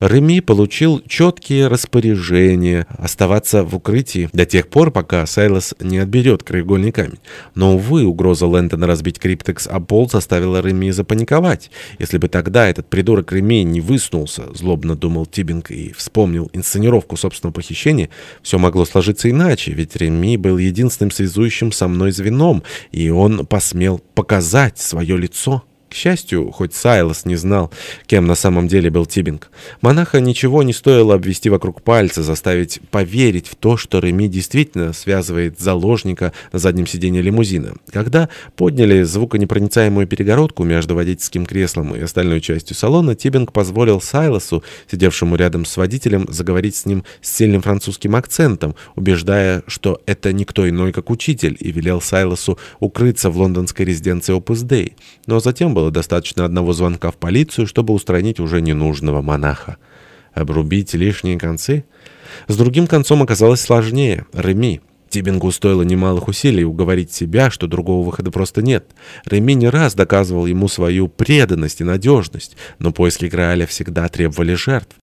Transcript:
Реми получил четкие распоряжения оставаться в укрытии до тех пор, пока Сайлос не отберет краеугольный камень. Но, увы, угроза Лэнтона разбить Криптекс о пол заставила Реми запаниковать. Если бы тогда этот придурок Реми не высунулся, злобно думал Тибинг и вспомнил инсценировку собственного похищения, все могло сложиться иначе, ведь Реми был единственным связующим со мной звеном, и он посмел показать свое лицо. К счастью, хоть Сайлос не знал, кем на самом деле был Тибинг. Монаха ничего не стоило обвести вокруг пальца, заставить поверить в то, что Реми действительно связывает заложника на заднем сиденье лимузина. Когда подняли звуконепроницаемую перегородку между водительским креслом и остальной частью салона, Тибинг позволил Сайлосу, сидевшему рядом с водителем, заговорить с ним с сильным французским акцентом, убеждая, что это никто иной, как учитель, и велел Сайлосу укрыться в лондонской резиденции Opus Dei. Но затем было достаточно одного звонка в полицию, чтобы устранить уже ненужного монаха. Обрубить лишние концы? С другим концом оказалось сложнее. Реми. Тибингу стоило немалых усилий уговорить себя, что другого выхода просто нет. Реми не раз доказывал ему свою преданность и надежность, но поиски Грааля всегда требовали жертв.